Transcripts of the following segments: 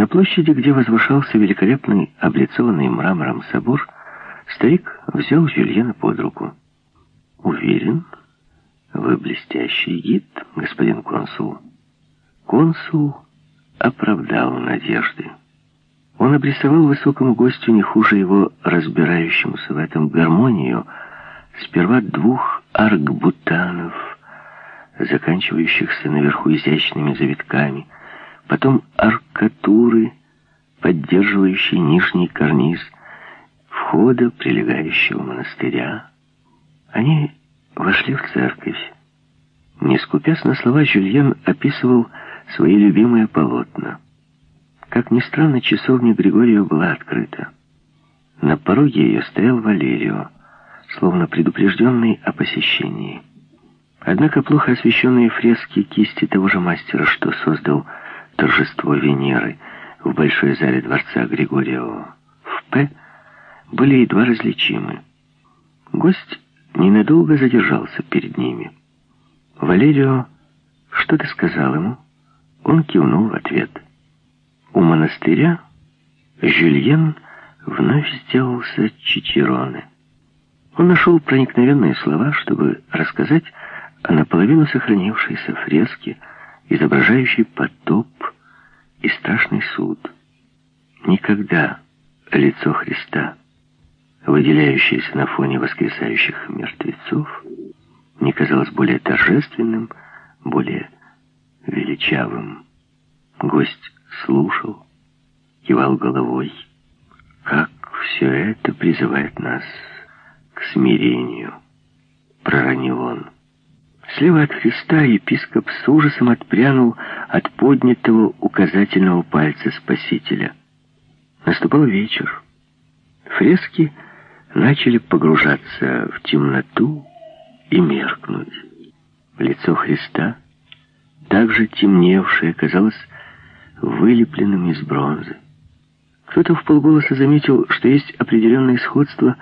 На площади, где возвышался великолепный, облицованный мрамором собор, старик взял Жюльена под руку. «Уверен, вы блестящий гид, господин консул». Консул оправдал надежды. Он обрисовал высокому гостю не хуже его разбирающемуся в этом гармонию сперва двух аркбутанов, заканчивающихся наверху изящными завитками, потом аркатуры, поддерживающие нижний карниз входа прилегающего монастыря. Они вошли в церковь. Не скупясь на слова, Жюльен описывал свои любимые полотна. Как ни странно, часовня Григория была открыта. На пороге ее стоял Валерио, словно предупрежденный о посещении. Однако плохо освещенные фрески кисти того же мастера, что создал торжество Венеры в большой зале дворца Григорио в П, были едва различимы. Гость ненадолго задержался перед ними. Валерио что-то сказал ему, он кивнул в ответ — у монастыря Жюльен вновь сделался Чичероне. Он нашел проникновенные слова, чтобы рассказать о наполовину сохранившейся фреске, изображающей потоп и страшный суд. Никогда лицо Христа, выделяющееся на фоне воскресающих мертвецов, не казалось более торжественным, более величавым. Гость слушал, кивал головой. Как все это призывает нас к смирению, проронил он. Слева от Христа епископ с ужасом отпрянул от поднятого указательного пальца Спасителя. Наступал вечер. Фрески начали погружаться в темноту и меркнуть. Лицо Христа, также темневшее, казалось, вылепленным из бронзы. Кто-то в полголоса заметил, что есть определенное сходство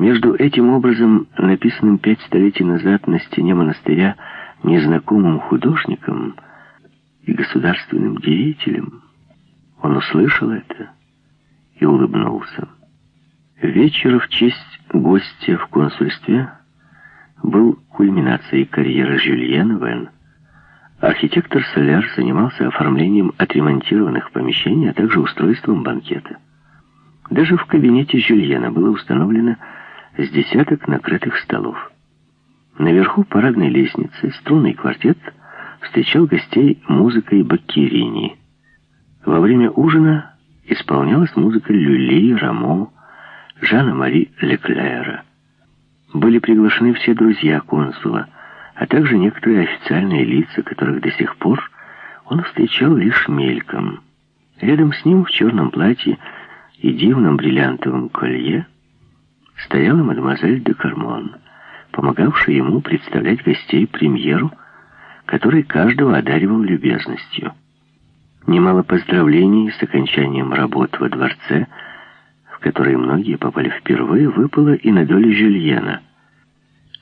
между этим образом, написанным пять столетий назад на стене монастыря незнакомым художником и государственным деятелем. Он услышал это и улыбнулся. Вечер в честь гостя в консульстве был кульминацией карьеры Жюльена Вен. Архитектор Соляр занимался оформлением отремонтированных помещений, а также устройством банкета. Даже в кабинете Жюльена было установлено с десяток накрытых столов. Наверху парадной лестницы струнный квартет встречал гостей музыкой Баккерини. Во время ужина исполнялась музыка Люли, Рамо, Жана-Мари Леклера. Были приглашены все друзья консула – а также некоторые официальные лица, которых до сих пор он встречал лишь мельком. Рядом с ним в черном платье и дивном бриллиантовом колье стояла мадемуазель де Кармон, помогавшая ему представлять гостей премьеру, который каждого одаривал любезностью. Немало поздравлений с окончанием работ во дворце, в которые многие попали впервые, выпало и на долю Жюльена —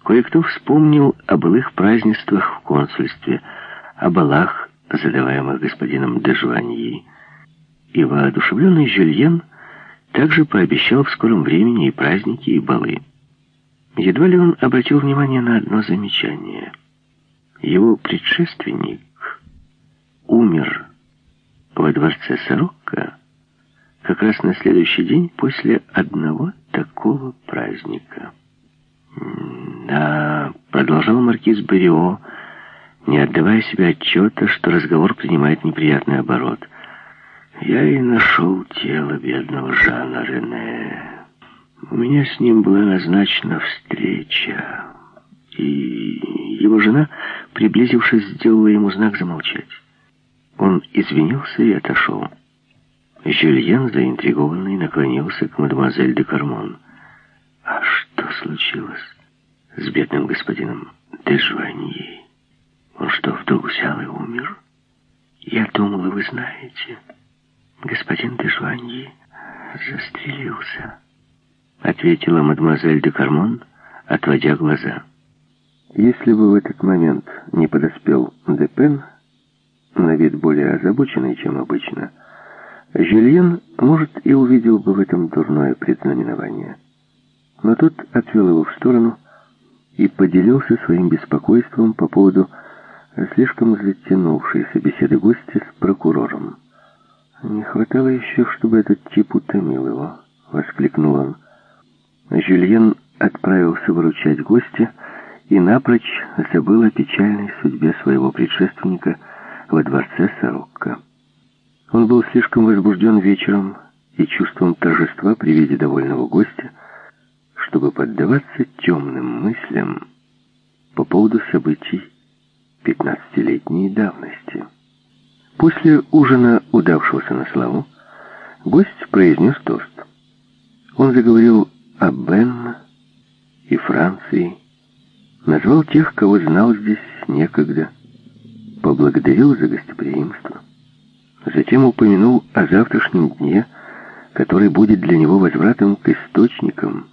Кое-кто вспомнил о былых празднествах в консульстве, о балах, задаваемых господином Дежуаньи. И воодушевленный Жюльен также пообещал в скором времени и праздники, и балы. Едва ли он обратил внимание на одно замечание. Его предшественник умер во дворце Сорокко как раз на следующий день после одного такого праздника. «Да», — продолжал маркиз Берио, не отдавая себе отчета, что разговор принимает неприятный оборот. «Я и нашел тело бедного Жана Рене. У меня с ним была назначена встреча, и его жена, приблизившись, сделала ему знак замолчать. Он извинился и отошел. Жюльен, заинтригованный, наклонился к мадемуазель де Кармон. «А что случилось?» с бедным господином Дежваньи. Он что, вдруг взял и умер? Я думала, вы знаете. Господин Дежваньи застрелился, ответила мадемуазель де Кармон, отводя глаза. Если бы в этот момент не подоспел Депен, на вид более озабоченный, чем обычно, Жюльен, может, и увидел бы в этом дурное предзнаменование. Но тот отвел его в сторону и поделился своим беспокойством по поводу слишком затянувшейся беседы гостя с прокурором. «Не хватало еще, чтобы этот тип утомил его», — воскликнул он. Жюльен отправился выручать гостя и напрочь забыл о печальной судьбе своего предшественника во дворце Сорокко. Он был слишком возбужден вечером и чувством торжества при виде довольного гостя, чтобы поддаваться темным мыслям по поводу событий пятнадцатилетней давности. После ужина, удавшегося на славу, гость произнес тост. Он заговорил о Бен и Франции, назвал тех, кого знал здесь некогда, поблагодарил за гостеприимство. Затем упомянул о завтрашнем дне, который будет для него возвратом к источникам,